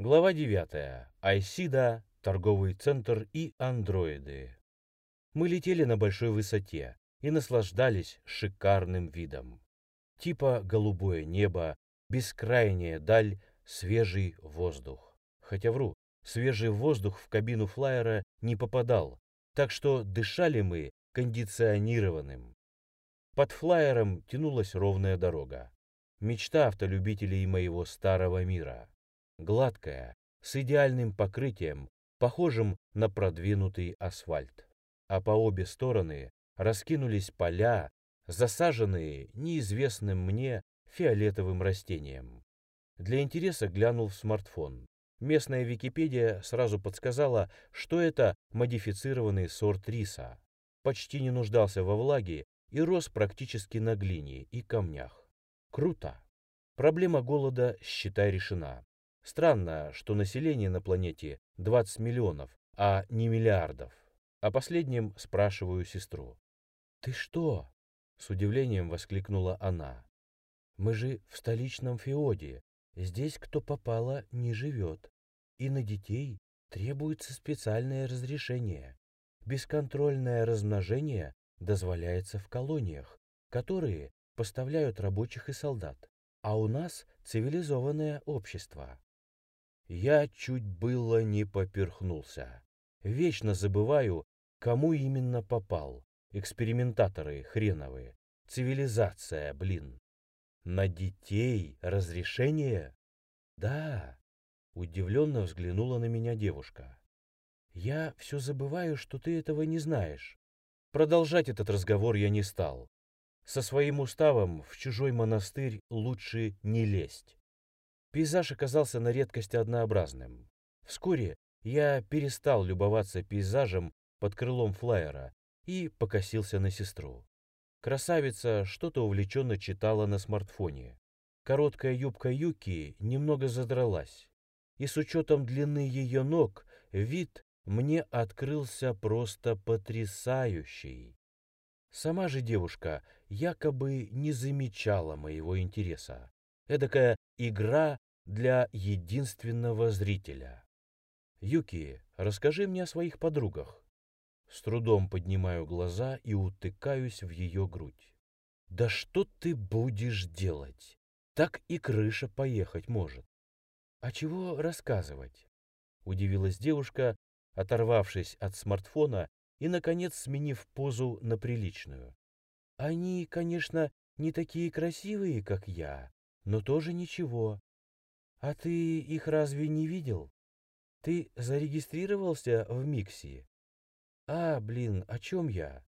Глава 9. Айсида, торговый центр и андроиды. Мы летели на большой высоте и наслаждались шикарным видом. Типа голубое небо, бескрайняя даль, свежий воздух. Хотя вру, свежий воздух в кабину флайера не попадал, так что дышали мы кондиционированным. Под флайером тянулась ровная дорога. Мечта автолюбителей моего старого мира гладкая, с идеальным покрытием, похожим на продвинутый асфальт. А по обе стороны раскинулись поля, засаженные неизвестным мне фиолетовым растением. Для интереса глянул в смартфон. Местная Википедия сразу подсказала, что это модифицированный сорт риса. Почти не нуждался во влаге и рос практически на глине и камнях. Круто! Проблема голода, считай, решена. Странно, что население на планете 20 миллионов, а не миллиардов. О последнем спрашиваю сестру. «Ты что?» — с удивлением воскликнула она. «Мы же в столичном феоде. Здесь кто попало не живет. И на детей требуется специальное разрешение. Бесконтрольное размножение дозволяется в колониях, которые поставляют рабочих и солдат. А у нас цивилизованное общество. Я чуть было не поперхнулся. Вечно забываю, кому именно попал. Экспериментаторы хреновые. Цивилизация, блин. На детей разрешение? Да. Удивленно взглянула на меня девушка. Я все забываю, что ты этого не знаешь. Продолжать этот разговор я не стал. Со своим уставом в чужой монастырь лучше не лезть. Пейзаж оказался на редкость однообразным. Вскоре я перестал любоваться пейзажем под крылом флайера и покосился на сестру. Красавица что-то увлеченно читала на смартфоне. Короткая юбка Юки немного задралась, и с учетом длины ее ног вид мне открылся просто потрясающий. Сама же девушка якобы не замечала моего интереса. Эдакая игра для единственного зрителя. Юки, расскажи мне о своих подругах. С трудом поднимаю глаза и утыкаюсь в ее грудь. Да что ты будешь делать? Так и крыша поехать может. А чего рассказывать? Удивилась девушка, оторвавшись от смартфона и, наконец, сменив позу на приличную. Они, конечно, не такие красивые, как я, но тоже ничего. А ты их разве не видел? Ты зарегистрировался в Микси? А, блин, о чем я?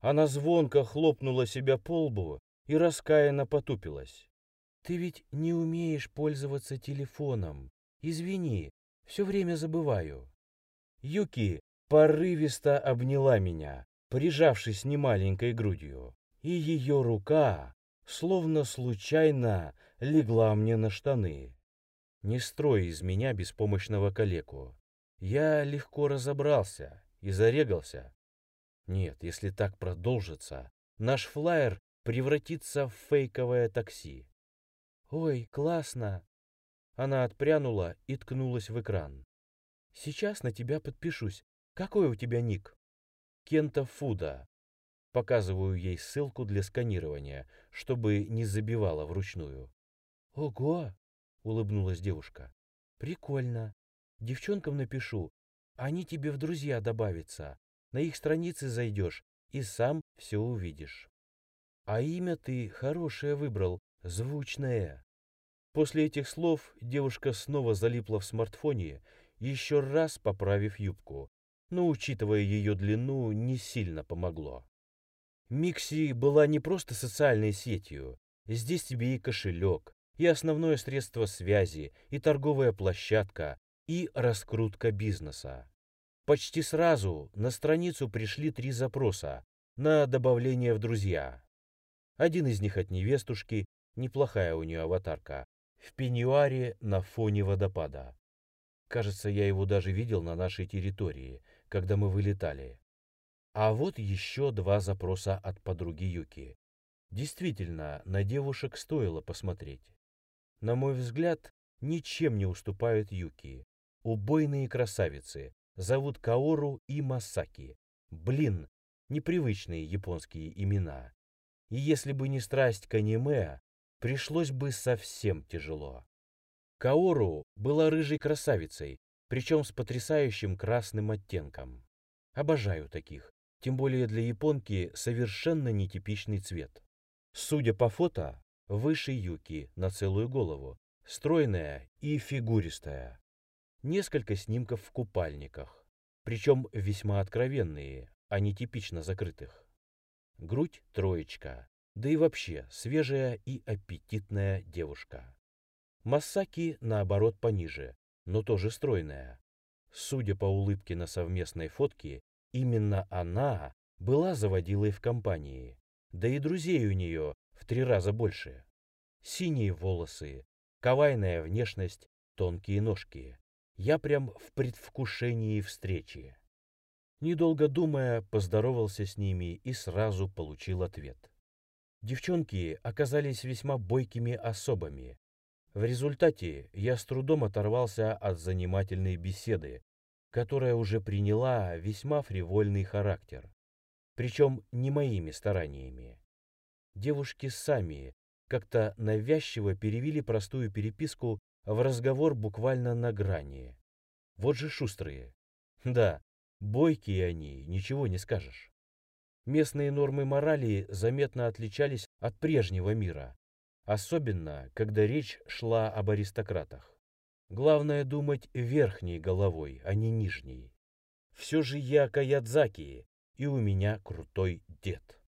Она звонко хлопнула себя по лбу и раскаянно потупилась. Ты ведь не умеешь пользоваться телефоном. Извини, все время забываю. Юки порывисто обняла меня, прижавшись немаленькой грудью, и ее рука, словно случайно, легла мне на штаны. Не строй из меня беспомощного калеку. Я легко разобрался и зарегался. Нет, если так продолжится, наш флайер превратится в фейковое такси. Ой, классно! Она отпрянула и ткнулась в экран. Сейчас на тебя подпишусь. Какой у тебя ник? Кента Фуда. Показываю ей ссылку для сканирования, чтобы не забивала вручную. Ого! Улыбнулась девушка. Прикольно. Девчонкам напишу. Они тебе в друзья добавятся. На их страницы зайдешь и сам все увидишь. А имя ты хорошее выбрал, звучное. После этих слов девушка снова залипла в смартфоне, еще раз поправив юбку, но, учитывая ее длину, не сильно помогло. Микси была не просто социальной сетью. Здесь тебе и кошелек, и основное средство связи, и торговая площадка, и раскрутка бизнеса. Почти сразу на страницу пришли три запроса на добавление в друзья. Один из них от невестушки, неплохая у нее аватарка, в пеньюаре на фоне водопада. Кажется, я его даже видел на нашей территории, когда мы вылетали. А вот еще два запроса от подруги Юки. Действительно, на девушек стоило посмотреть. На мой взгляд, ничем не уступают Юки. Убойные красавицы, зовут Каору и Масаки. Блин, непривычные японские имена. И если бы не страсть к аниме, пришлось бы совсем тяжело. Каору была рыжей красавицей, причем с потрясающим красным оттенком. Обожаю таких, тем более для японки совершенно нетипичный цвет. Судя по фото, выше Юки на целую голову, стройная и фигуристая. Несколько снимков в купальниках, причем весьма откровенные, а не типично закрытых. Грудь троечка, да и вообще свежая и аппетитная девушка. Массаки, наоборот, пониже, но тоже стройная. Судя по улыбке на совместной фотке, именно она была заводилой в компании. Да и друзей у нее в три раза больше. Синие волосы, кавайная внешность, тонкие ножки. Я прям в предвкушении встречи. Недолго думая, поздоровался с ними и сразу получил ответ. Девчонки оказались весьма бойкими особами. В результате я с трудом оторвался от занимательной беседы, которая уже приняла весьма фривольный характер. Причем не моими стараниями. Девушки сами как-то навязчиво перевели простую переписку в разговор буквально на грани. Вот же шустрые. Да, бойкие они, ничего не скажешь. Местные нормы морали заметно отличались от прежнего мира, особенно когда речь шла об аристократах. Главное думать верхней головой, а не нижней. Все же я Каядзаки, и у меня крутой дед.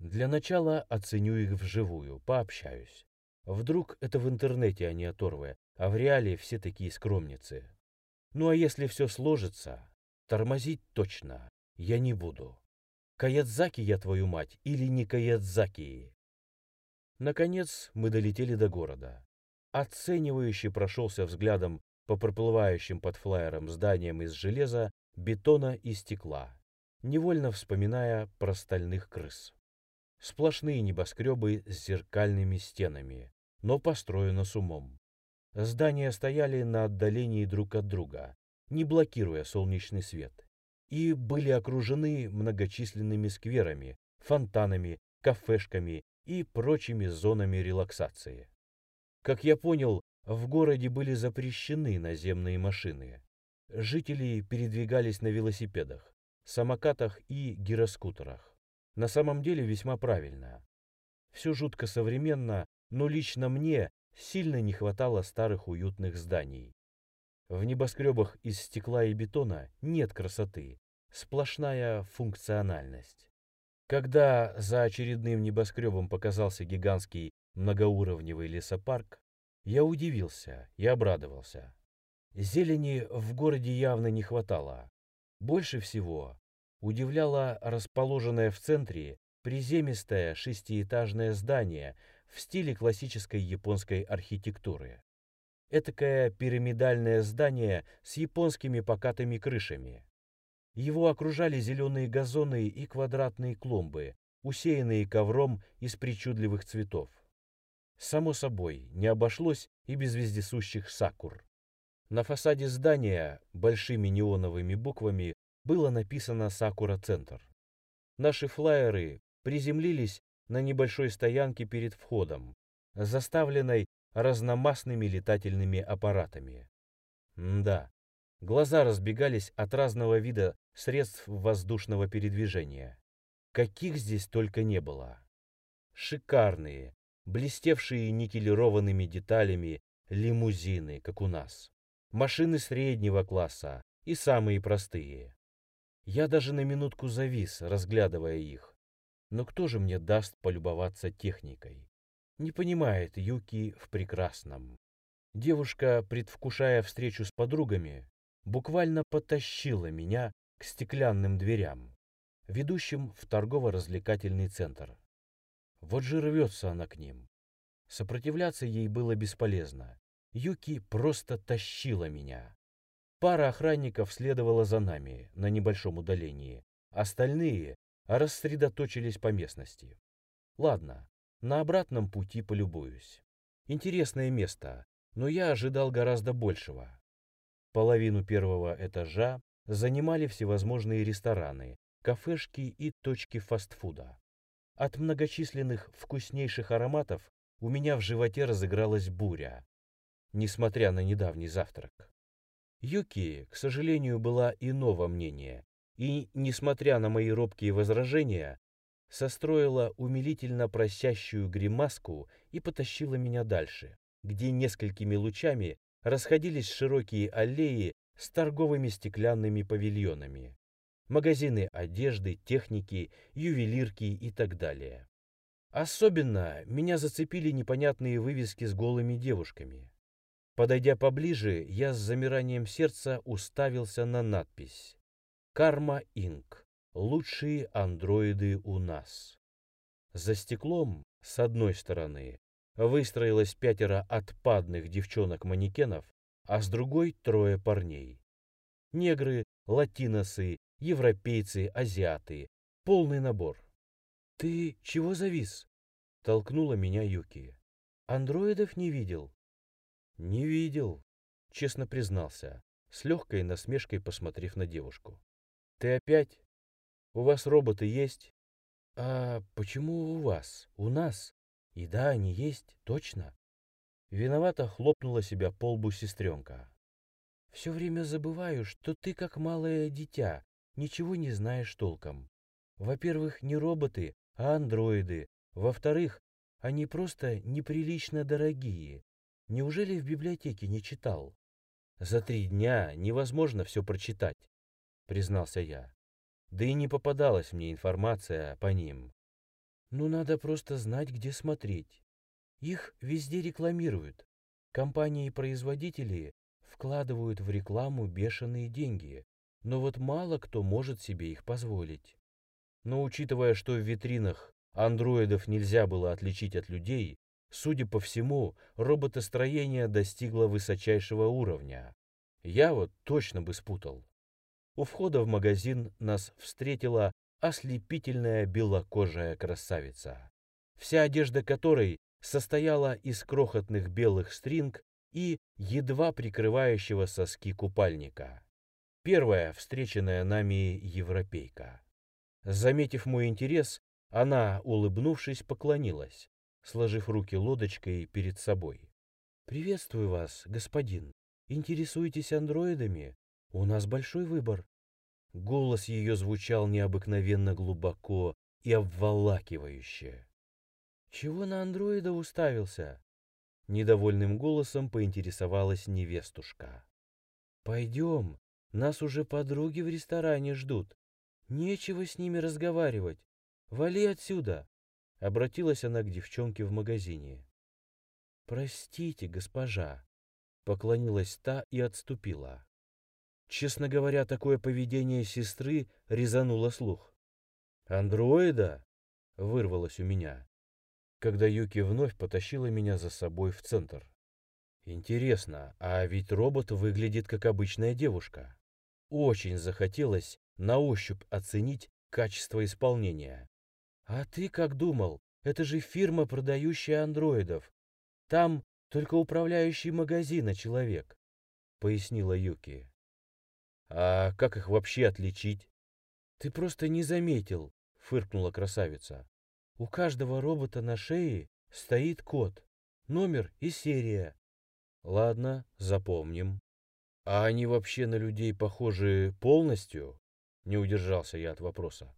Для начала оценю их вживую, пообщаюсь. Вдруг это в интернете они оторвы, а в реале все такие скромницы. Ну а если все сложится, тормозить точно я не буду. Каядзаки я твою мать или не Каядзаки? Наконец мы долетели до города. Оценивающе прошелся взглядом по проплывающим под флайером зданиям из железа, бетона и стекла, невольно вспоминая про стальных крыс. Сплошные небоскребы с зеркальными стенами, но построено с умом. Здания стояли на отдалении друг от друга, не блокируя солнечный свет и были окружены многочисленными скверами, фонтанами, кафешками и прочими зонами релаксации. Как я понял, в городе были запрещены наземные машины. Жители передвигались на велосипедах, самокатах и гироскутерах. На самом деле весьма правильно. Все жутко современно, но лично мне сильно не хватало старых уютных зданий. В небоскребах из стекла и бетона нет красоты, сплошная функциональность. Когда за очередным небоскребом показался гигантский многоуровневый лесопарк, я удивился и обрадовался. Зелени в городе явно не хватало. Больше всего удивляло расположенное в центре приземистое шестиэтажное здание в стиле классической японской архитектуры. Этакое пирамидальное здание с японскими покатыми крышами. Его окружали зеленые газоны и квадратные клумбы, усеянные ковром из причудливых цветов. Само собой, не обошлось и без вездесущих сакур. На фасаде здания большими неоновыми буквами было написано «Сакура-центр». Наши флайеры приземлились на небольшой стоянке перед входом, заставленной разномастными летательными аппаратами. М да, глаза разбегались от разного вида средств воздушного передвижения. Каких здесь только не было. Шикарные, блестевшие никелированными деталями лимузины, как у нас. Машины среднего класса и самые простые. Я даже на минутку завис, разглядывая их. Но кто же мне даст полюбоваться техникой? Не понимает Юки в прекрасном. Девушка, предвкушая встречу с подругами, буквально потащила меня к стеклянным дверям, ведущим в торгово-развлекательный центр. Вот же рвется она к ним. Сопротивляться ей было бесполезно. Юки просто тащила меня. Пара охранников следовала за нами на небольшом удалении. Остальные рассредоточились по местности. Ладно, на обратном пути полюбуюсь. Интересное место, но я ожидал гораздо большего. Половину первого этажа занимали всевозможные рестораны, кафешки и точки фастфуда. От многочисленных вкуснейших ароматов у меня в животе разыгралась буря, несмотря на недавний завтрак. Юки, к сожалению, была иного мнения, и, несмотря на мои робкие возражения, состроила умилительно просящую гримаску и потащила меня дальше, где несколькими лучами расходились широкие аллеи с торговыми стеклянными павильонами, магазины одежды, техники, ювелирки и так далее. Особенно меня зацепили непонятные вывески с голыми девушками. Подойдя поближе, я с замиранием сердца уставился на надпись «Карма Инк. Лучшие андроиды у нас». За стеклом, с одной стороны, выстроилось пятеро отпадных девчонок-манекенов, а с другой трое парней. Негры, латиносы, европейцы, азиаты. Полный набор. «Ты чего завис?» — толкнула меня Юки. «Андроидов не видел?» «Не видел», — честно признался, с легкой насмешкой посмотрев на девушку. «Ты опять? У вас роботы есть?» «А почему у вас? У нас?» И да, они есть, точно. Виновато хлопнула себя по лбу сестренка. Все время забываю, что ты как малое дитя, ничего не знаешь толком. Во-первых, не роботы, а андроиды. Во-вторых, они просто неприлично дорогие. Неужели в библиотеке не читал? За три дня невозможно все прочитать, признался я. Да и не попадалась мне информация по ним. Ну, надо просто знать, где смотреть. Их везде рекламируют. Компании-производители вкладывают в рекламу бешеные деньги, но вот мало кто может себе их позволить. Но учитывая, что в витринах андроидов нельзя было отличить от людей, судя по всему, роботостроение достигло высочайшего уровня. Я вот точно бы спутал. У входа в магазин нас встретила ослепительная белокожая красавица, вся одежда которой состояла из крохотных белых стринг и едва прикрывающего соски купальника. Первая встреченная нами европейка. Заметив мой интерес, она, улыбнувшись, поклонилась, сложив руки лодочкой перед собой. «Приветствую вас, господин. Интересуетесь андроидами? У нас большой выбор. Голос ее звучал необыкновенно глубоко и обволакивающе. «Чего на андроида уставился?» Недовольным голосом поинтересовалась невестушка. «Пойдем, нас уже подруги в ресторане ждут. Нечего с ними разговаривать. Вали отсюда!» Обратилась она к девчонке в магазине. «Простите, госпожа», — поклонилась та и отступила. Честно говоря, такое поведение сестры резануло слух. «Андроида?» — вырвалось у меня, когда Юки вновь потащила меня за собой в центр. Интересно, а ведь робот выглядит как обычная девушка. Очень захотелось на ощупь оценить качество исполнения. А ты как думал? Это же фирма, продающая андроидов. Там только управляющий магазина человек, пояснила Юки. А как их вообще отличить? Ты просто не заметил, фыркнула красавица. У каждого робота на шее стоит код, номер и серия. Ладно, запомним. А они вообще на людей похожи полностью? Не удержался я от вопроса.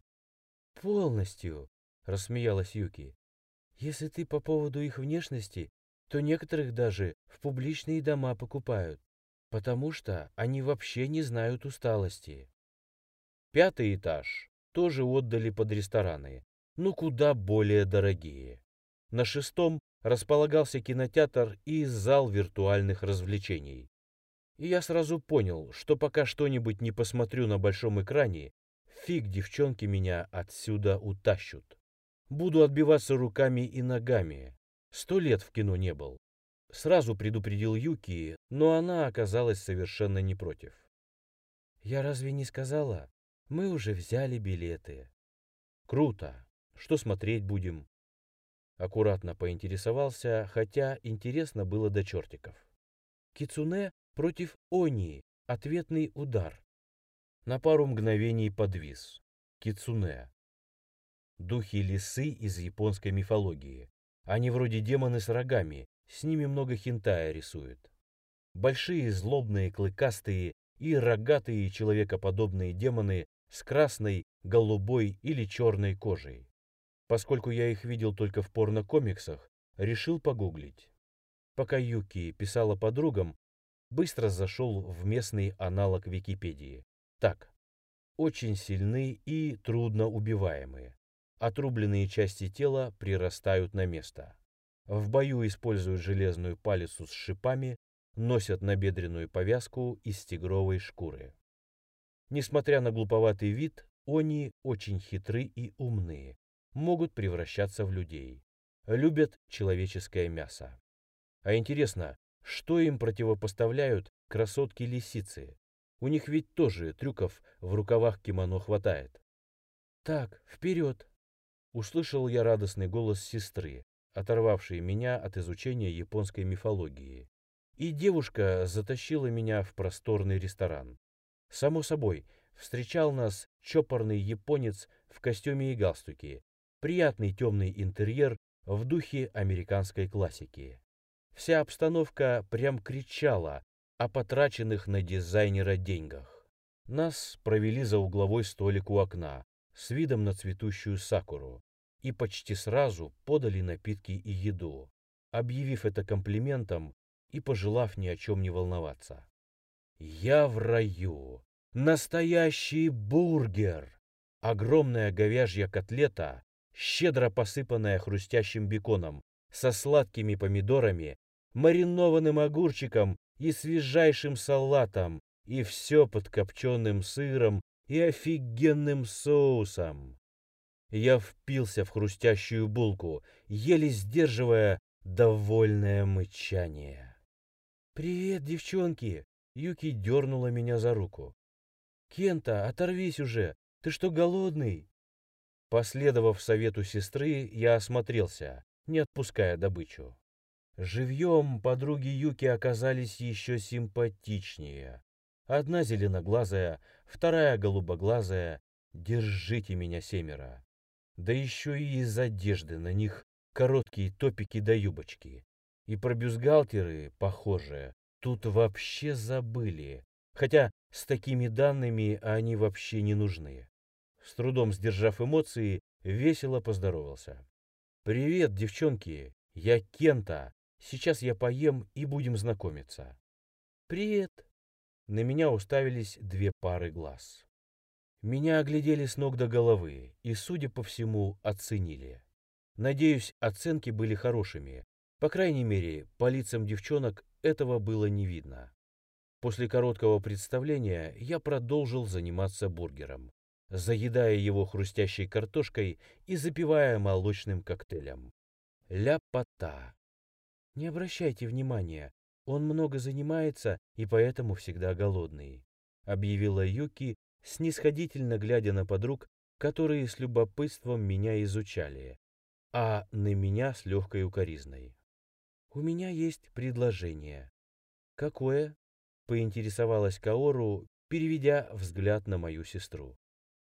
Полностью, рассмеялась Юки. Если ты по поводу их внешности, то некоторых даже в публичные дома покупают потому что они вообще не знают усталости. Пятый этаж тоже отдали под рестораны, но куда более дорогие. На шестом располагался кинотеатр и зал виртуальных развлечений. И я сразу понял, что пока что-нибудь не посмотрю на большом экране, фиг девчонки меня отсюда утащут. Буду отбиваться руками и ногами. Сто лет в кино не был. Сразу предупредил Юки, но она оказалась совершенно не против. «Я разве не сказала? Мы уже взяли билеты». «Круто. Что смотреть будем?» Аккуратно поинтересовался, хотя интересно было до чертиков. Кицуне против Они. Ответный удар. На пару мгновений подвис. Кицуне. Духи лисы из японской мифологии. Они вроде демоны с рогами, с ними много хентая рисует. Большие, злобные, клыкастые и рогатые человекоподобные демоны с красной, голубой или черной кожей. Поскольку я их видел только в порно-комиксах, решил погуглить. Пока Юки писала подругам, быстро зашел в местный аналог Википедии. Так, очень сильны и трудно убиваемые. Отрубленные части тела прирастают на место. В бою используют железную палицу с шипами, носят набедренную повязку из тигровой шкуры. Несмотря на глуповатый вид, они очень хитры и умные, могут превращаться в людей. Любят человеческое мясо. А интересно, что им противопоставляют красотки-лисицы? У них ведь тоже трюков в рукавах кимоно хватает. «Так, вперед!» Услышал я радостный голос сестры, оторвавшей меня от изучения японской мифологии. И девушка затащила меня в просторный ресторан. Само собой, встречал нас чопорный японец в костюме и галстуке, приятный темный интерьер в духе американской классики. Вся обстановка прям кричала о потраченных на дизайнера деньгах. Нас провели за угловой столик у окна с видом на цветущую сакуру и почти сразу подали напитки и еду, объявив это комплиментом и пожелав ни о чем не волноваться. Я в раю. Настоящий бургер! Огромная говяжья котлета, щедро посыпанная хрустящим беконом, со сладкими помидорами, маринованным огурчиком и свежайшим салатом, и все под копченым сыром и офигенным соусом. Я впился в хрустящую булку, еле сдерживая довольное мычание. «Привет, девчонки!» Юки дернула меня за руку. «Кента, оторвись уже! Ты что, голодный?» Последовав совету сестры, я осмотрелся, не отпуская добычу. Живьем подруги Юки оказались еще симпатичнее. Одна зеленоглазая, вторая голубоглазая. Держите меня, семеро. Да еще и из одежды на них короткие топики да юбочки. И про бюстгальтеры, похоже, тут вообще забыли. Хотя с такими данными они вообще не нужны. С трудом сдержав эмоции, весело поздоровался. «Привет, девчонки! Я Кента. Сейчас я поем и будем знакомиться». «Привет!» На меня уставились две пары глаз. Меня оглядели с ног до головы и, судя по всему, оценили. Надеюсь, оценки были хорошими. По крайней мере, по лицам девчонок этого было не видно. После короткого представления я продолжил заниматься бургером заедая его хрустящей картошкой и запивая молочным коктейлем. Ляпота. Не обращайте внимания, он много занимается и поэтому всегда голодный, объявила Юки, снисходительно глядя на подруг, которые с любопытством меня изучали, а на меня с легкой укоризной. «У меня есть предложение». «Какое?» — поинтересовалась Каору, переведя взгляд на мою сестру.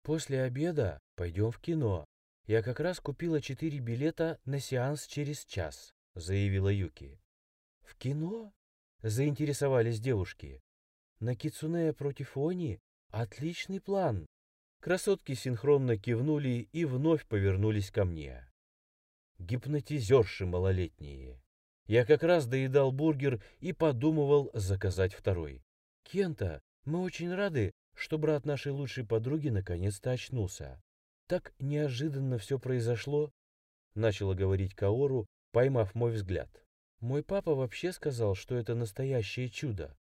После обеда пойдем в кино. Я как раз купила четыре билета на сеанс через час, заявила Юки. В кино? Заинтересовались девушки. На Кицунея против Они? Отличный план. Красотки синхронно кивнули и вновь повернулись ко мне. Гипнотизерши малолетние. Я как раз доедал бургер и подумывал заказать второй. Кента, мы очень рады, что брат нашей лучшей подруги наконец-то очнулся. Так неожиданно все произошло, начала говорить Каору, поймав мой взгляд. Мой папа вообще сказал, что это настоящее чудо,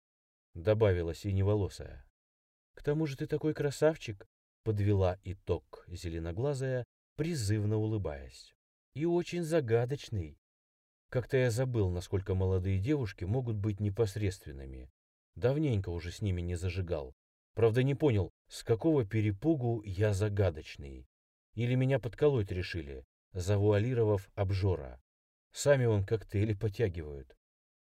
добавила синеволосая. К тому же ты такой красавчик, подвела итог зеленоглазая, призывно улыбаясь. И очень загадочный. Как-то я забыл, насколько молодые девушки могут быть непосредственными. Давненько уже с ними не зажигал. Правда, не понял, с какого перепугу я загадочный. Или меня подколоть решили, завуалировав обжора. Сами он коктейли потягивают.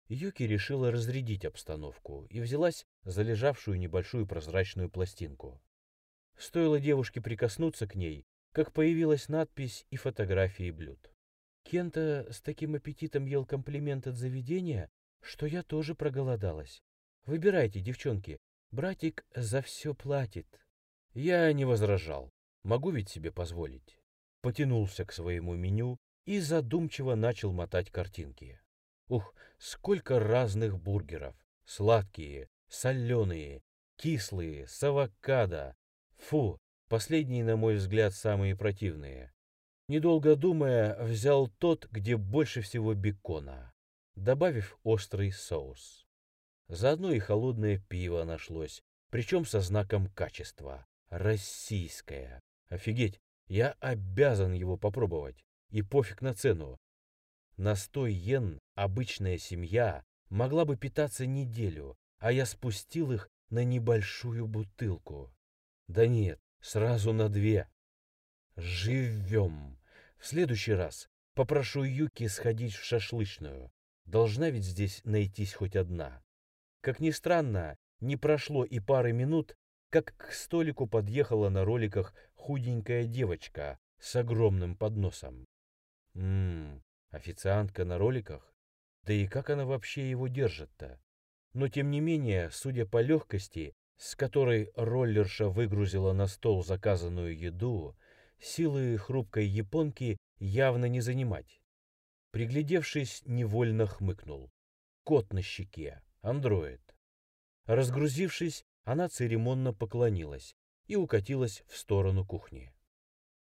Юки решила разрядить обстановку и взялась за лежавшую небольшую прозрачную пластинку. Стоило девушке прикоснуться к ней, как появилась надпись и фотографии блюд. Кента с таким аппетитом ел комплимент от заведения, что я тоже проголодалась. Выбирайте, девчонки, братик за все платит. Я не возражал, могу ведь себе позволить. Потянулся к своему меню и задумчиво начал мотать картинки. Ух, сколько разных бургеров. Сладкие, соленые, кислые, с авокадо. Фу, последние, на мой взгляд, самые противные. Недолго думая, взял тот, где больше всего бекона, добавив острый соус. Заодно и холодное пиво нашлось, причем со знаком качества. Российское. Офигеть, я обязан его попробовать. И пофиг на цену. На 100 йен обычная семья могла бы питаться неделю, а я спустил их на небольшую бутылку. Да нет, сразу на две. Живем. В следующий раз попрошу Юки сходить в шашлычную. Должна ведь здесь найтись хоть одна. Как ни странно, не прошло и пары минут, как к столику подъехала на роликах худенькая девочка с огромным подносом. Ммм, Официантка на роликах? Да и как она вообще его держит-то? Но тем не менее, судя по легкости, с которой роллерша выгрузила на стол заказанную еду, силы хрупкой японки явно не занимать. Приглядевшись, невольно хмыкнул. Кот на щеке, андроид. Разгрузившись, она церемонно поклонилась и укатилась в сторону кухни.